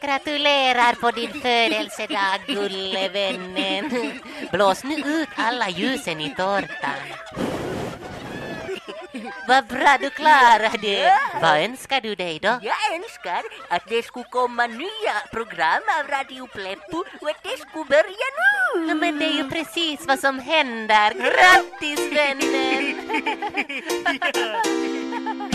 Gratulerar på din födelsedag, gullevännen. Blås nu ut alla ljusen i tårtan. Vad bra du klarade. Vad önskar du dig då? Jag önskar att det skulle komma nya program av Radio Pleppo och att det skulle börja nu. Ja, men det är ju precis vad som händer. Grattis vännen!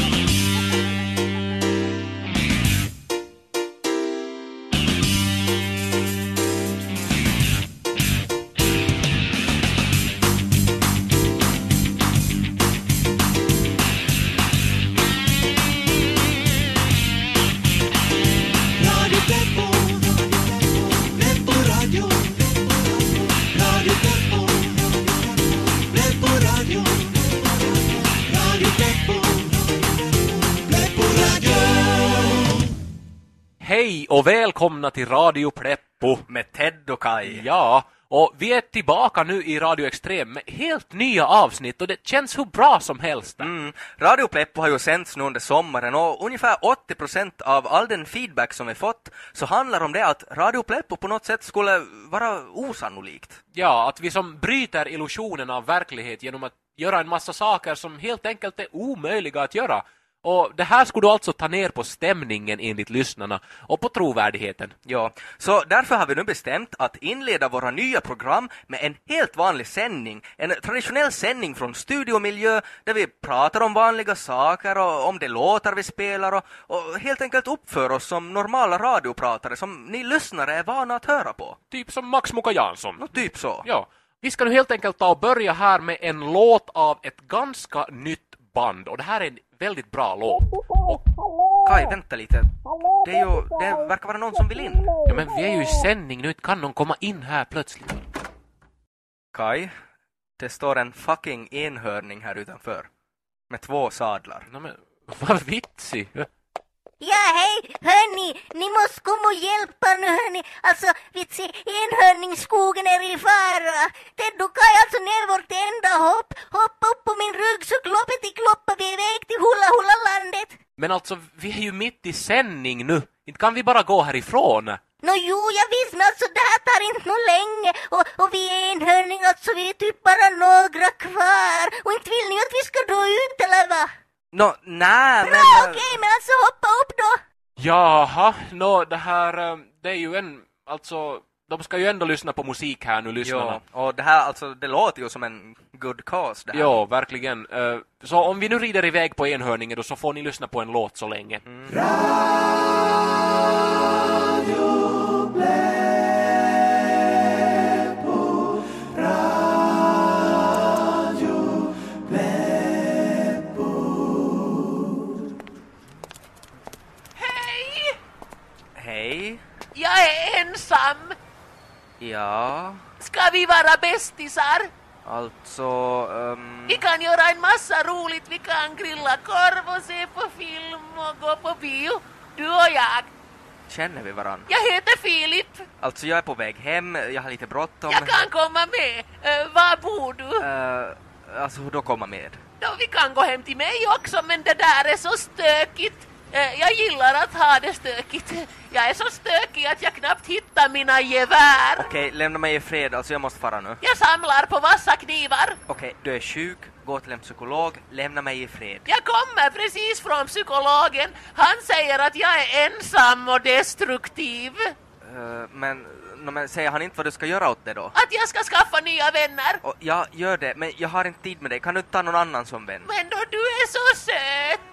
Hej och välkomna till Radio Pleppo. med Ted och Kai. Ja, och vi är tillbaka nu i Radio Extrem med helt nya avsnitt och det känns hur bra som helst. Mm. Radio Pleppo har ju sänts nu under sommaren och ungefär 80% av all den feedback som vi fått så handlar om det att Radio Pleppo på något sätt skulle vara osannolikt. Ja, att vi som bryter illusionen av verklighet genom att göra en massa saker som helt enkelt är omöjliga att göra. Och det här skulle du alltså ta ner på stämningen enligt lyssnarna och på trovärdigheten. Ja, så därför har vi nu bestämt att inleda våra nya program med en helt vanlig sändning. En traditionell sändning från studiomiljö där vi pratar om vanliga saker och om de låtar vi spelar och, och helt enkelt uppför oss som normala radiopratare som ni lyssnare är vana att höra på. Typ som Max Muka Jansson. Nå, typ så. Ja, vi ska nu helt enkelt ta och börja här med en låt av ett ganska nytt band och det här är en väldigt bra låt. Och, Kai, vänta lite. Det, är ju, det verkar vara någon som vill in. ja, men vi är ju i sändning nu, kan någon komma in här plötsligt? Kai, det står en fucking enhörning här utanför. Med två sadlar. No, men, vad vitsig! Ja, hej, hörni, ni måste komma och hjälpa nu, hörni. Alltså, vitsi, enhörningsskogen är i fara. Ted och Kaj alltså ner vårt enda hopp. Hoppa upp på min rygg så kloppet i kloppa vi iväg till Hulla Hulla landet. Men alltså, vi är ju mitt i sändning nu. Inte kan vi bara gå härifrån. Nå jo, jag visst, men alltså det här tar inte nå länge. Och, och vi är enhörning, alltså vi är typ bara några kvar. Och inte vill ni att vi ska dra ut eller va? Nå, nej, men... Bra, äh, okej, men alltså hoppa upp då. Jaha, nå det här, eh, det är ju en, alltså, de ska ju ändå lyssna på musik här nu, lyssnarna. Ja, och det här, alltså, det låter ju som en good cause det här. Ja, verkligen. Eh, Så om vi nu rider iväg på enhörningen då så får ni lyssna på en låt så länge. Hej! Jag är ensam. Ja, Ska vi vara bästisar? alltså... ehm, Vi kan göra en massa roligt. Vi kan grilla korv och se på film och gå på bio. Du och jag. känner vi varann? Jag heter Filip. Alltså, jag är på väg hem, jag har lite bråttom. Jag kan komma med. Uh, var bor du? Eh, alltså, då komma med? Då, vi kan gå hem till mig också, men det där är så stökigt. Jag gillar att ha det stökigt. Jag är så stökig att jag knappt hittar mina gevär. Okej, lämna mig i fred, alltså jag måste fara nu. Jag samlar på vassa knivar. Okej, du är sjuk, gå till en psykolog, lämna mig i fred. Jag kommer precis från psykologen. Han säger att jag är ensam och destruktiv. Eh, men, nå, men säger han inte vad du ska göra åt det då? Att jag ska skaffa nya vänner. Och, ja, gör det, men jag har inte tid med dig. Kan du ta någon annan som vän? Men då du är så söt.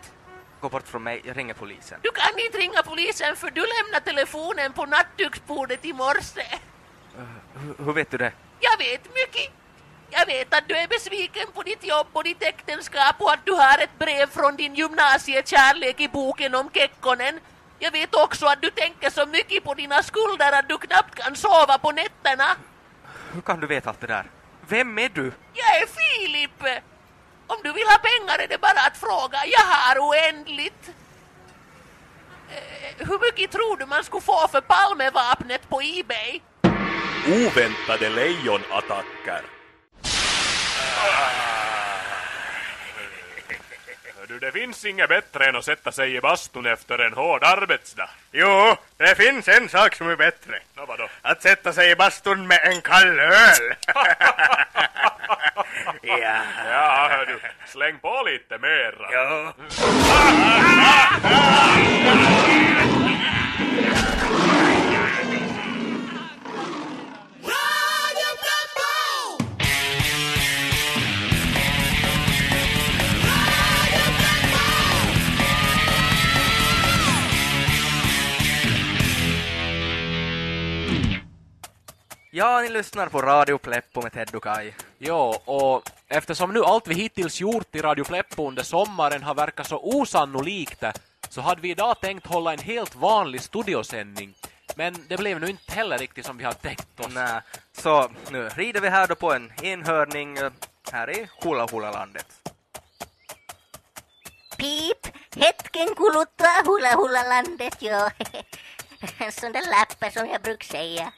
Gå bort från mig, jag ringer polisen. Du kan inte ringa polisen för du lämnade telefonen på nattduksbordet i morse. Hur, hur vet du det? Jag vet mycket. Jag vet att du är besviken på ditt jobb och ditt äktenskap och att du har ett brev från din gymnasiekärlek i boken om Kekkonen. Jag vet också att du tänker så mycket på dina skulder att du knappt kan sova på nätterna. Hur kan du veta allt det där? Vem är du? Jag är Filip! Om du vill ha pengar är det bara att fråga. Jag har oändligt. Eh, hur mycket tror du man skulle få för Palmevapnet på Ebay? Oväntade lejonattacker. Du, det finns inget bättre än att sätta sig i bastun efter en hård arbetsdag. Jo, det finns en sak som är bättre. Nå, vadå? Att sätta sig i bastun med en kall öl. ja. Ja, hör du, släng på lite mera. Ja. Ja, ni lyssnar på Radio Pleppo med Ted och Kai. Jo, och eftersom nu allt vi hittills gjort i Radio Pleppo under sommaren har verkat så osannolikt så hade vi idag tänkt hålla en helt vanlig studiosändning. Men det blev nu inte heller riktigt som vi hade tänkt oss. Nä, så nu rider vi här då på en enhörning eh, här i Hula Hula landet. Pip, hetken kuluttaa hula hula landet, jo. En sån där lappe som jag brukar säga.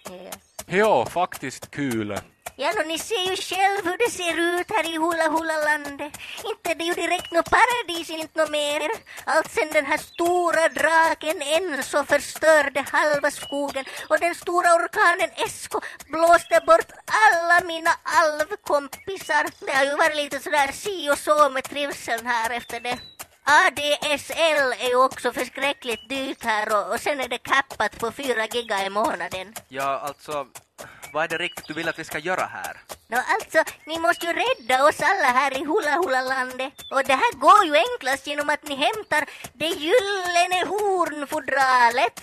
Ja. Faktiskt kul. Ja, no, ni ser ju själv hur det ser ut här i Hula Hula landet. Inte är det ju direkt något paradis, inte något mer. Allt sen den här stora draken Enzo förstörde halva skogen och den stora orkanen Esko blåste bort alla mina alvkompisar. Det har ju varit lite sådär si och så med trivseln här efter det. ADSL är ju också förskräckligt dyrt här och, och sen är det kappat på 4 giga i månaden. Ja, alltså, vad är det riktigt du vill att vi ska göra här? Nå alltså, ni måste ju rädda oss alla här i Hula Hula landet. Och det här går ju enklast genom att ni hämtar det gyllene hornfodralet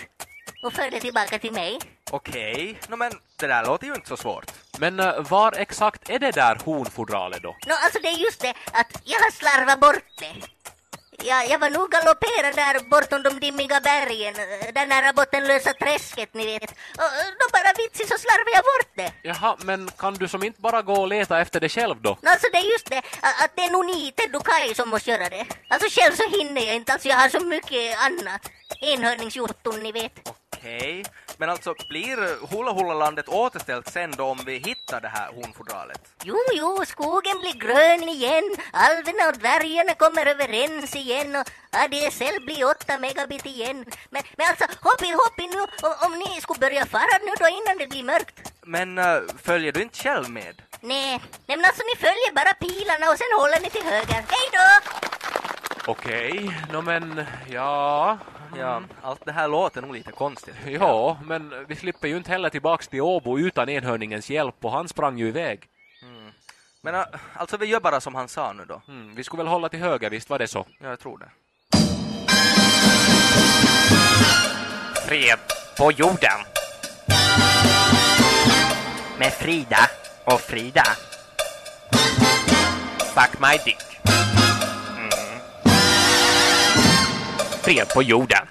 och för det tillbaka till mig. Okej, no, men det där låter ju inte så svårt. Men eh, var exakt är det där hornfodralet då? Nå alltså det är just det att jag har slarvat bort det. Ja, jag var nog galopperad där bortom de dimmiga bergen, där nära bottenlösa träsket ni vet. Och då bara vitsigt så slarvade jag bort det. Jaha, men kan du som inte bara gå och leta efter det själv då? Alltså det är just det, att det är nog ni, Ted och Kai, som måste göra det. Alltså själv så hinner jag inte, alltså jag har så mycket annat. Enhörningsjotton, ni vet. Okej, men alltså blir Hula Hula landet återställt sen då om vi hittar det här hornfodralet? Jo, jo, skogen blir grön igen, alverna och dvärgarna kommer överens igen och ADSL blir 8 megabit igen. Men, men alltså, hopp in, hopp in nu om, om ni skulle börja fara nu då innan det blir mörkt. Men eh, följer du inte själv med? Nej, nej men alltså ni följer bara pilarna och sen håller ni till höger. Hej då! Okej, nå men ja... Ja, allt det här låter nog lite konstigt. Ja, men vi slipper ju inte heller tillbaks till Åbo utan enhörningens hjälp och han sprang ju iväg. Men eh, alltså vi gör bara som han sa nu då. Mm, vi skulle väl hålla till höger, visst var det så? Ja, jag tror det. Fred på jorden. Med Frida och Frida. Suck my dick. Fred på jorden.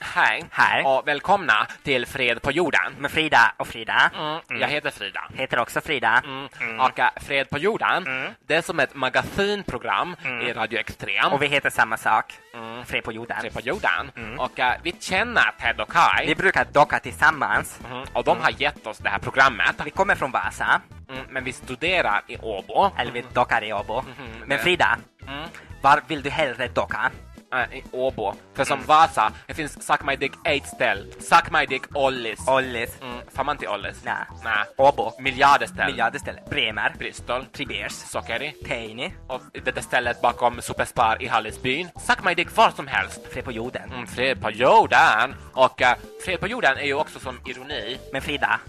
Hej. Hej. Och välkomna till Fred på jorden. Med Frida och Frida. Mm, Jag heter Frida. Heter också Frida. Mm. Och äh, Fred på jorden, det är som ett magasinprogram i Radio Extrem. Och vi heter samma sak. Mm. Fred på jorden. Fred på jorden. Och äh, vi känner Ted och Kai. Vi brukar docka tillsammans. Mm, och de har gett oss det här programmet. Vi kommer från Vasa. Mm, men vi studerar i Åbo. Eller vi dockar i Åbo. Men Frida, Mm. var vill du hellre docka? Äh, Åbo. För som Vasa, det finns Suck My Dick 8 ställ. Suck My Dick Ollis. Ollis. Mm, får man till Ollis? Nej. Nej. Åbo. Miljarder ställ. Miljarder ställen. Bremer. Bristol. Tribers. Sockeri. Teini. Och det där stället bakom Superspar i Hallinsbyn. Suck My Dick var som helst. Fred på jorden. Mm, fred på jorden. Och äh, fred på jorden är ju också som ironi. Men Frida,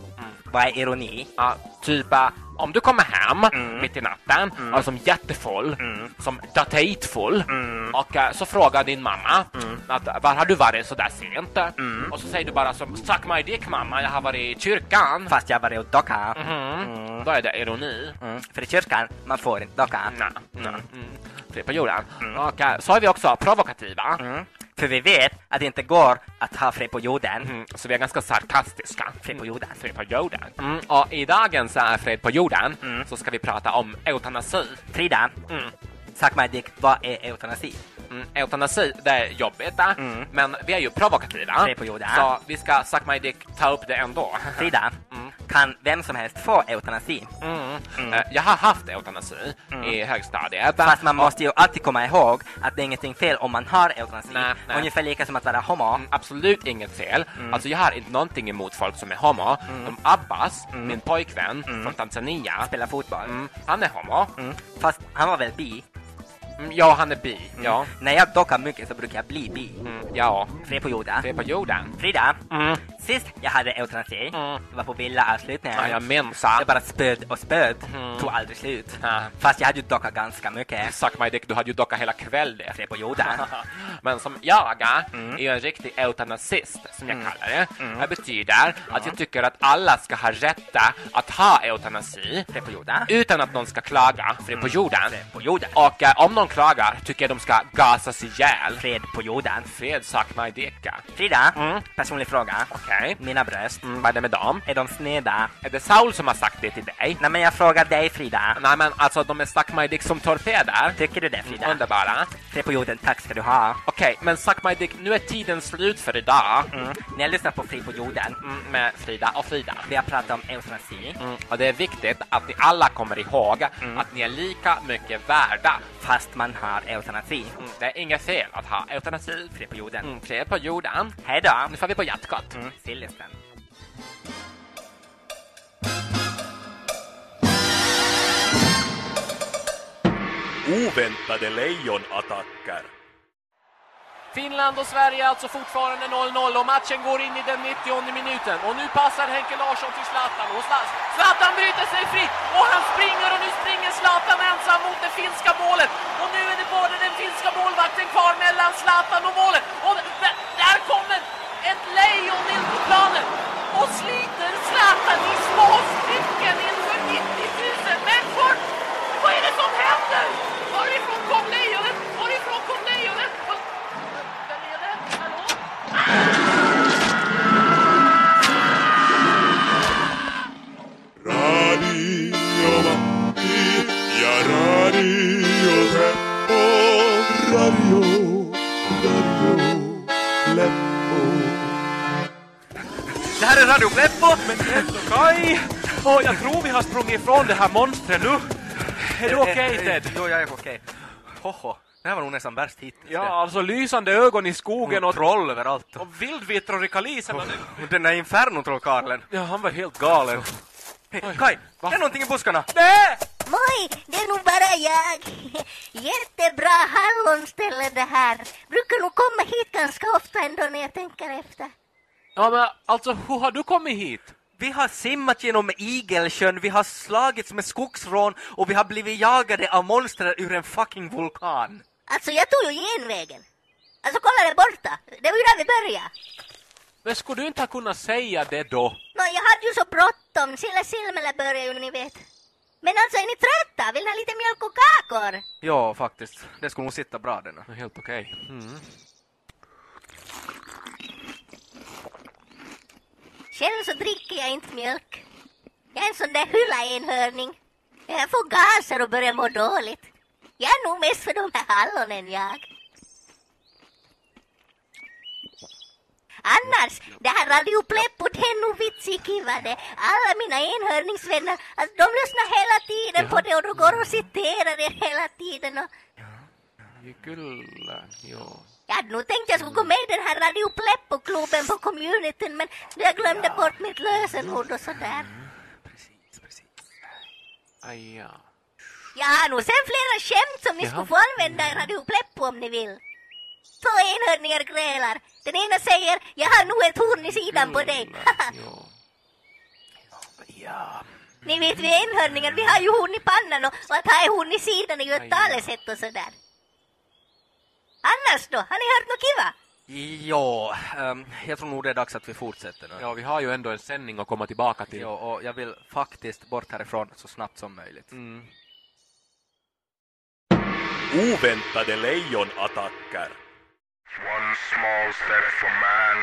vad är ironi? Ja, typ äh, om du kommer hem Mm. mitt i natten och som jättefull, som datatfull Mm. och äh, så frågar din mamma att var har du varit så där sent? Mm. Och så säger du bara som suck my dick mamma, jag har varit i kyrkan. Fast jag var och docka. Mhm. Då är det ironi. Mm. För i kyrkan, man får inte docka. Nej. Mm. På jorden. Och äh, så är vi också provokativa. Mm. För vi vet att det inte går att ha fred på jorden. Mm, så vi är ganska sarkastiska. Fred på jorden. Fred på jorden. Mm, och i dagens äh, Fred på jorden Mm. så ska vi prata om eutanasi. Frida, Mm. dick, vad är eutanasi? Mm, eutanasi, det är jobbigt, äh, men vi är ju provokativa. Fred på jorden. Så vi ska dick ta upp det ändå. Frida, Mm. Kan vem som helst få eutanasi. Mm. Eh, Jag har haft eutanasi i högstadiet. Fast man måste ju alltid komma ihåg att det är ingenting fel om man har eutanasi. Nej, nej. Ungefär lika som att vara homo. Mm, Absolut inget fel. Alltså jag har inte någonting emot folk som är homo. Som Abbas, min pojkvän från Tanzania. Spela fotboll. Mm, han är homo. Mm. Fast han var väl bi? Mm, ja, han är bi. Ja. När jag dockar mycket så brukar jag bli bi. Mm, ja. Fred på jorden. Är på jorden. Frida, Mm. sist jag hade eutanasi, Mm. det var på villa-avslutningen. Ja, jag bara spöd och spöd. Mm. Tog aldrig slut. Ja. Fast jag hade ju dockat ganska mycket. Suck my dick, du hade ju dockat hela kvällen. Fred på jorden. Men som jag är ju en riktig eutanasist, som jag kallar det. Det betyder att jag tycker att alla ska ha rätt att ha eutanasi Fred på jorden. utan att någon ska klaga, är på jorden. Fred på jorden. Och eh, om någon klagar tycker jag de ska gasas ihjäl. Fred på jorden. Fred, my dick. Frida, Mm. personlig fråga. Okej. Mina bröst, Mm, vad är det med dem? är de sneda? Är det Saul som har sagt det till dig? Nej men jag frågar dig Frida. Nej men alltså de är suck my dick som torpeder. Tycker du det Frida? Underbara. Fred på jorden, tack ska du ha. Okej, men suck my dick, nu är tiden slut för idag. Mm. Ni har lyssnat på Fred på jorden. Mm, med Frida och Frida. Vi har pratat om eutanasi. Mm, och det är viktigt att ni alla kommer ihåg att ni är lika mycket värda. Fast man har eutanasi. Mm, det är inget fel att ha eutanasi. Fred på jorden. Mm, fred på jorden. Hej då! Nu får vi på hjärtkott. Mm. Sillisten. Oväntade lejonattacker. Finland och Sverige är alltså fortfarande 0-0 och matchen går in i den 90 minuten. Och nu passar Henke Larsson till Zlatan och Zlatan bryter sig fri och han springer och nu springer Zlatan ensam mot det finska målet. Och nu är det bara den finska målvakten kvar mellan Zlatan och målet. Och där kommer ett lejon in på planen och sliter Zlatan i små stycken inför 90 000 människor. Vad är det som händer? Det här är Radio Pleppo! Kaj! Åh, jag tror vi har sprungit ifrån det här monstret nu. Är du okej, Ted? Jo, jag är okej. Hoho, det här var nog nästan värst hittills. Ja, alltså lysande ögon i skogen och och, troll överallt. och vildvittror i kalisen. Och Och den där infernotrollkarlen. Ja, han var helt galen. Hey, Kai, Va? det är någonting i buskarna. Nej! Moj, det är nog bara jag. Jättebra hallonställe det här. Brukar nog komma hit ganska ofta ändå när jag tänker efter. Ja, men alltså, hur har du kommit hit? Vi har simmat genom Igelsjön, vi har slagits med skogsrån och vi har blivit jagade av monster ur en fucking vulkan. Alltså jag tog ju genvägen. Alltså kolla där borta. Det var ju där vi började. Men skulle du inte ha kunnat säga det då? Nå, jag hade ju så bråttom. Silla silmela började ju, ni vet. Men alltså, är ni trötta? Vill ni ha lite mjölk och kakor? Ja, faktiskt. Det skulle nog sitta bra den. Ja, Helt okej. Mm. Själv så dricker jag inte mjölk. Jag är en sån där hylla-enhörning. Jag får gaser och börjar må dåligt. Jag är nog mest för de här hallonen, jag. Annars, det här Radio Pleppo, det är nog vitsig kiva det. Alla mina enhörningsvänner, alltså, de lyssnar hela tiden på det och de går och citerar det hela tiden. Och Kyllä, joo. Jag hade nog tänkt jag skulle gå med i den här Radio Pleppo-klubben på communityn, men jag glömde bort mitt lösenord och sådär. Precis, precis. Aj, ja. Jag har nog sen flera skämt som ni Jaha. skulle få använda i Radio Pleppo om ni vill. Två enhörningar grälar. Den ena säger jag har nog ett horn i sidan på dig. Ja. ni vet vi enhörningar, vi har ju horn i pannan och, och att ha horn i sidan är ju ett ja. talesätt och sådär. Annars då? Har ni hört något kiva? Ja, ehm, jag tror nog det är dags att vi fortsätter nu. Ja, vi har ju ändå en sändning att komma tillbaka till. Ja, och jag vill faktiskt bort härifrån så snabbt som möjligt. Mm. Oväntade lejonattacker. One small step for man,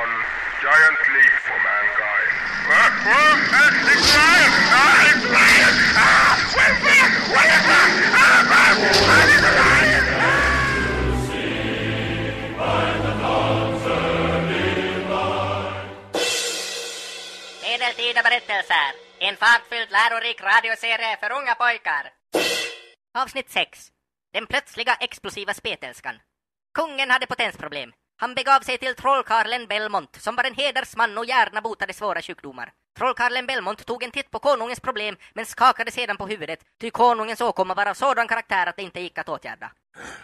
one giant leap for mankind. Ah, ah, ah, it's lion! Ah, it's lion! Ah, where's lion? Where is lion? Ah, ah, ah, Medeltida berättelser. En fartfylld lärorik radioserie för unga pojkar. Avsnitt 6. Den plötsliga explosiva spetälskan. Kungen hade potensproblem. Han begav sig till trollkarlen Belmont, som var en hedersman och gärna botade svåra sjukdomar. Trollkarlen Belmont tog en titt på konungens problem, men skakade sedan på huvudet, ty konungens åkomma var av sådan karaktär att det inte gick att åtgärda.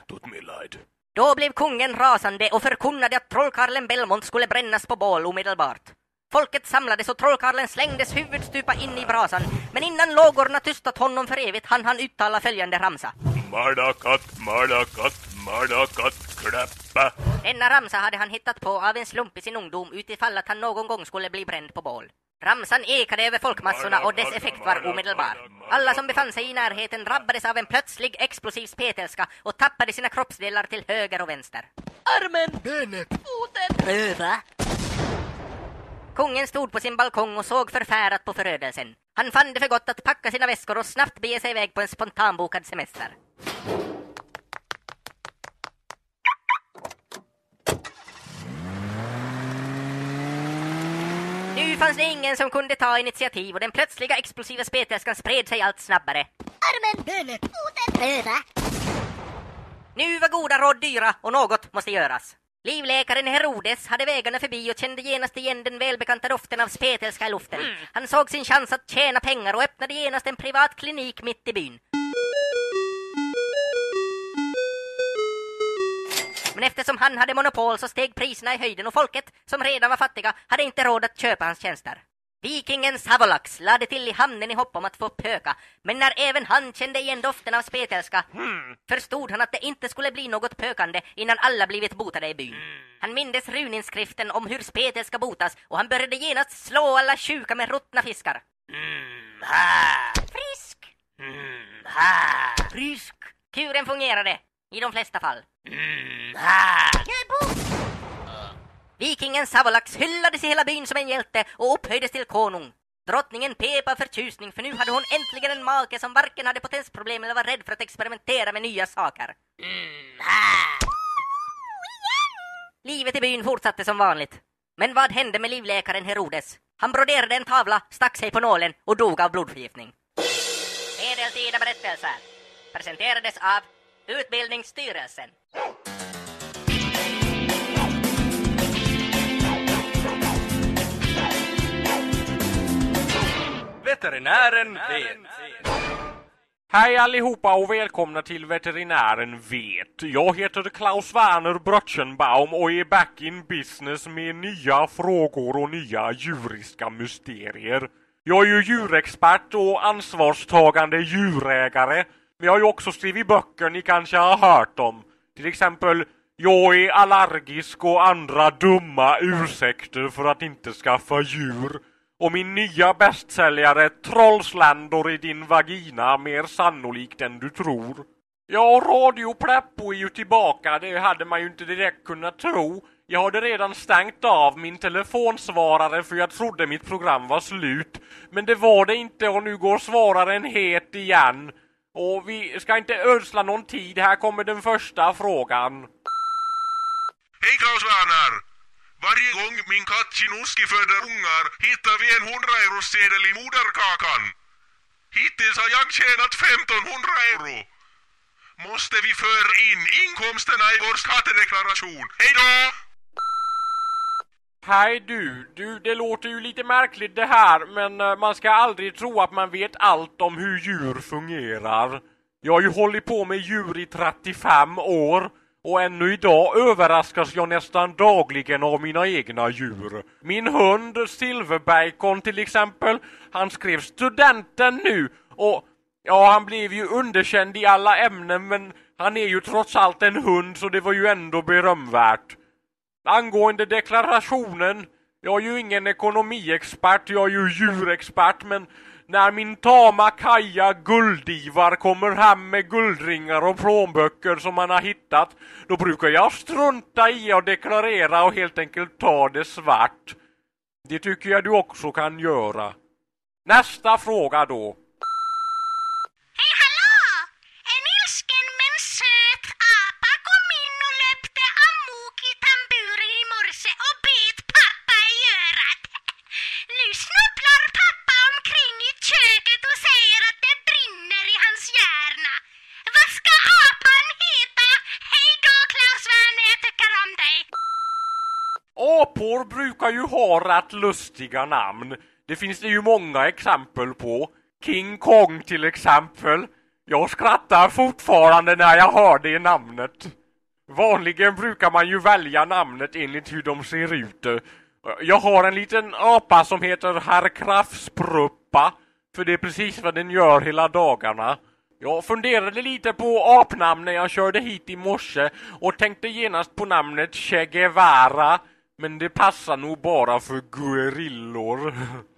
Tut millard. Då blev kungen rasande och förkunnade att trollkarlen Belmont skulle brännas på bål omedelbart. Folket samlades och trollkarlen slängdes huvudstupa in i brasan, men innan lågorna tystat honom för evigt hann han uttala följande ramsa. Mardakatt, mardakatt, mardakatt, klappa. Denna ramsa hade han hittat på av en slump i sin ungdom utifall att han någon gång skulle bli bränd på bål. Ramsan ekade över folkmassorna och dess effekt var omedelbar. Alla som befann sig i närheten drabbades av en plötslig explosiv spetälska och tappade sina kroppsdelar till höger och vänster. Armen! Benet. Foten! Öva. Kungen stod på sin balkong och såg förfärat på förödelsen. Han fann det för gott att packa sina väskor och snabbt bege sig iväg på en spontanbokad semester. Nu fanns det ingen som kunde ta initiativ och den plötsliga explosiva spetälskan spred sig allt snabbare. Armen. Benet. Foten. Öva. Nu var goda råd dyra och något måste göras. Livläkaren Herodes hade vägarna förbi och kände genast igen den välbekanta doften av spetälska i luften. Han såg sin chans att tjäna pengar och öppnade genast en privat klinik mitt i byn. Men eftersom han hade monopol så steg priserna i höjden och folket, som redan var fattiga, hade inte råd att köpa hans tjänster. Vikingen Savolax lade till i hamnen i hopp om att få pöka, men när även han kände igen doften av spetälska förstod han att det inte skulle bli något pökande innan alla blivit botade i byn. Han mindes runinskriften om hur spetälska botas och han började genast slå alla sjuka med ruttna fiskar. Frisk! Frisk! Kuren fungerade, i de flesta fall. Vikingen Savolax hyllades i hela byn som en hjälte och upphöjdes till konung. Drottningen pep av förtjusning för nu hade hon äntligen en make som varken hade potensproblem eller var rädd för att experimentera med nya saker. Livet i byn fortsatte som vanligt. Men vad hände med livläkaren Herodes? Han broderade en tavla, stack sig på nålen och dog av blodförgiftning. Medeltida berättelser presenterades av Utbildningsstyrelsen. Veterinären vet. Hej allihopa och välkomna till Veterinären vet. Jag heter Klaus Werner Brötchenbaum och är back in business med nya frågor och nya djuriska mysterier. Jag är ju djurexpert och ansvarstagande djurägare. Men jag har ju också skrivit böcker ni kanske har hört om. Till exempel Jag är allergisk och andra dumma ursäkter för att inte skaffa djur. Och min nya bästsäljare Trollsländor i din vagina mer sannolikt än du tror. Ja, Radio Pleppo är ju tillbaka, det hade man ju inte direkt kunnat tro. Jag hade redan stängt av min telefonsvarare för jag trodde mitt program var slut. Men det var det inte och nu går svararen het igen. Och vi ska inte ödsla någon tid, här kommer den första frågan. Hej Klaus Werner! Varje gång min katt Chinoski föder ungar hittar vi en 100 euros sedel i moderkakan. Hittills har jag tjänat 1500 euro. Måste vi föra in inkomsterna i vår skattedeklaration? Hej då! Hej du, du, det låter ju lite märkligt det här, men eh, man ska aldrig tro att man vet allt om hur djur fungerar. Jag har ju hållit på med djur i 35 år och ännu idag överraskas jag nästan dagligen av mina egna djur. Min hund Silverbacon till exempel, han skrev studenten nu och ja, han blev ju underkänd i alla ämnen men han är ju trots allt en hund så det var ju ändå berömvärt. Angående deklarationen, jag är ju ingen ekonomiexpert, jag är ju djurexpert, men när min tama Kaja Guldivar kommer hem med guldringar och plånböcker som han har hittat, då brukar jag strunta i att deklarera och helt enkelt ta det svart. Det tycker jag du också kan göra. Nästa fråga då. Apor brukar ju ha rätt lustiga namn. Det finns det ju många exempel på. King Kong till exempel. Jag skrattar fortfarande när jag hör det namnet. Vanligen brukar man ju välja namnet enligt hur de ser ut. Jag har en liten apa som heter Herr Kraftspruppa. För det är precis vad den gör hela dagarna. Jag funderade lite på apnamn när jag körde hit i morse och tänkte genast på namnet Che Guevara. Men det passar nog bara för guerillor.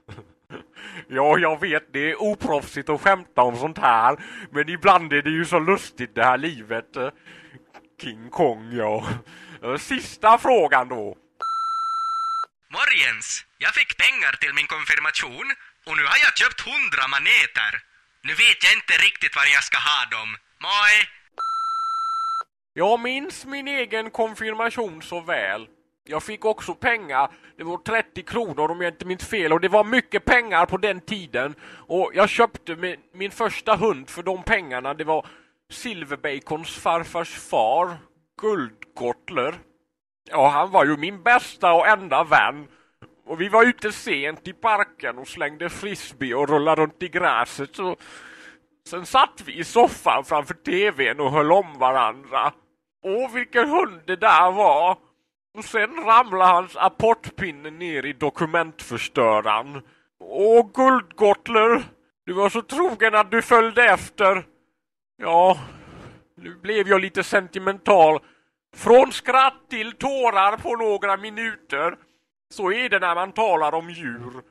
Ja, jag vet, det är oproffsigt att skämta om sånt här. Men ibland är det ju så lustigt det här livet. King Kong, ja. Sista frågan då. Morgens! Jag fick pengar till min konfirmation och nu har jag köpt hundra maneter. Nu vet jag inte riktigt var jag ska ha dem. Moi! Jag minns min egen konfirmation så väl. Jag fick också pengar. Det var 30 kronor om jag inte minns fel och det var mycket pengar på den tiden. Och jag köpte min, min första hund för de pengarna. Det var Silverbacons farfars far, Guldgottler. Ja, han var ju min bästa och enda vän. Och vi var ute sent i parken och slängde frisbee och rullade runt i gräset. Så... Sen satt vi i soffan framför tvn och höll om varandra. Åh, vilken hund det där var! Och sen ramlade hans apportpinne ner i dokumentförstöraren. Åh, Guldgottler! Du var så trogen att du följde efter. Ja, nu blev jag lite sentimental. Från skratt till tårar på några minuter. Så är det när man talar om djur.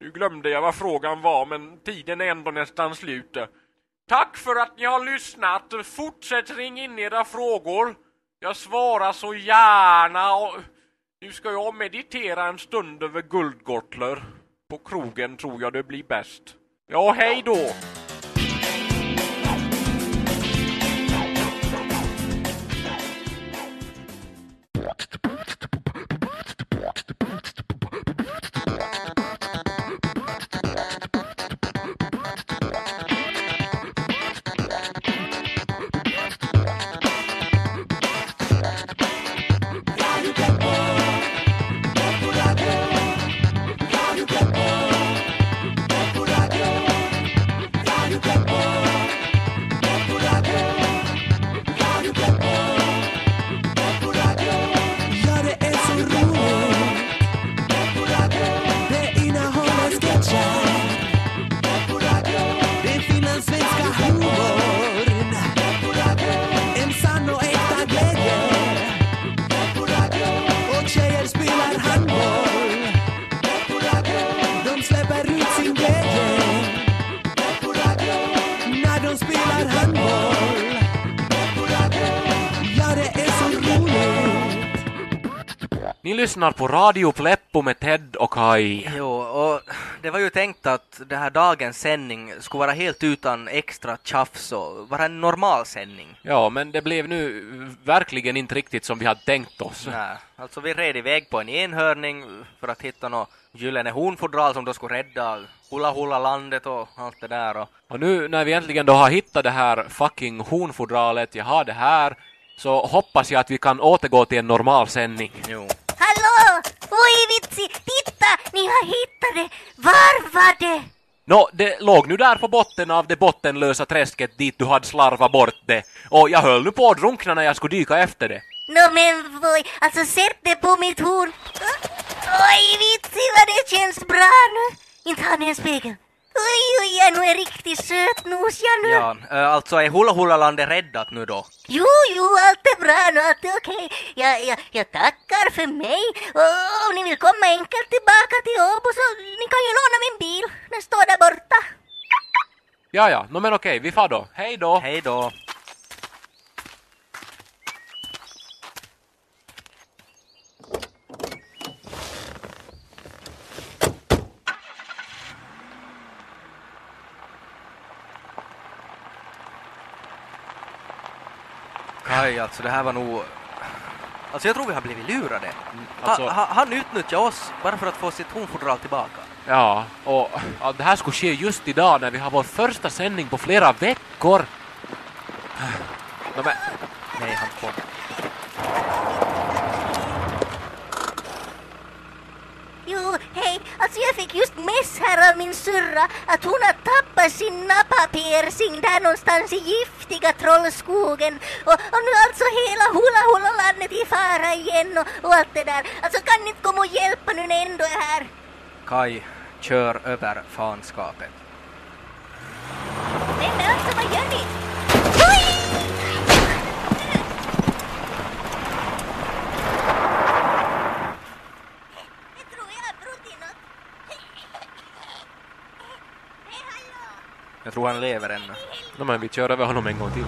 Nu glömde jag vad frågan var, men tiden är ändå nästan slut. Tack för att ni har lyssnat. Fortsätt ring in era frågor. Jag svarar så gärna. Och nu ska jag meditera en stund över Guldgottler. På krogen tror jag det blir bäst. Ja, hej då! Ja, Ni lyssnar på Radio Pleppo med Ted och Kai. Jo, och det var ju tänkt att det här dagens sändning skulle vara helt utan extra tjafs och vara en normal sändning. Ja, men det blev nu verkligen inte riktigt som vi hade tänkt oss. Nej, alltså vi red iväg på en enhörning för att hitta något gyllene hornfodral som då skulle rädda Hula Hula landet och allt det där. Och, Och nu när vi äntligen då har hittat det här fucking hornfodralet, jag har det här, så hoppas jag att vi kan återgå till en normal sändning. jo. Vitsi! Titta! Ni har hittat det! Var var det? Nå, det låg nu där på botten av det bottenlösa träsket dit du hade slarvat bort det. Och jag höll nu på att drunkna när jag skulle dyka efter det. Nå men oj, alltså sätt det på mitt horn. Oj vitsi vad det känns bra nu. Inte har ni en spegel. Oj, oj, jag nu är riktigt sötnos jag nu. Ja, äh, alltså är Hula Hula landet räddat nu då? Jo, jo, allt är bra nu, allt är okej. Jag, jag, jag tackar för mig. Och om ni vill komma enkelt tillbaka till Åbo så ni kan ju låna min bil. Den står där borta. Ja, ja, no, men okej, vi far då. Hej då! Hej då! Kaj, alltså det här var nog... Alltså jag tror vi har blivit lurade. alltså- Ha, ha, han utnyttjade oss bara för att få sitt hornfodral tillbaka. Ja, och ja, det här skulle ske just idag när vi har vår första sändning på flera veckor. No, men, Nej, han kom. Jo, hej, alltså jag fick just mess här av min syrra att hon har tappat sin nappapiercing där någonstans i giftiga trollskogen och, och nu alltså hela hula hula landet i fara igen och, och allt det där. Alltså kan ni inte komma och hjälpa nu när ändå är här? Kai kör över fanskapet. Men alltså vad gör ni? Jag tror jag har brutit något. Hej, hallå! Jag tror han lever ännu. No, men vi kör över honom en gång till.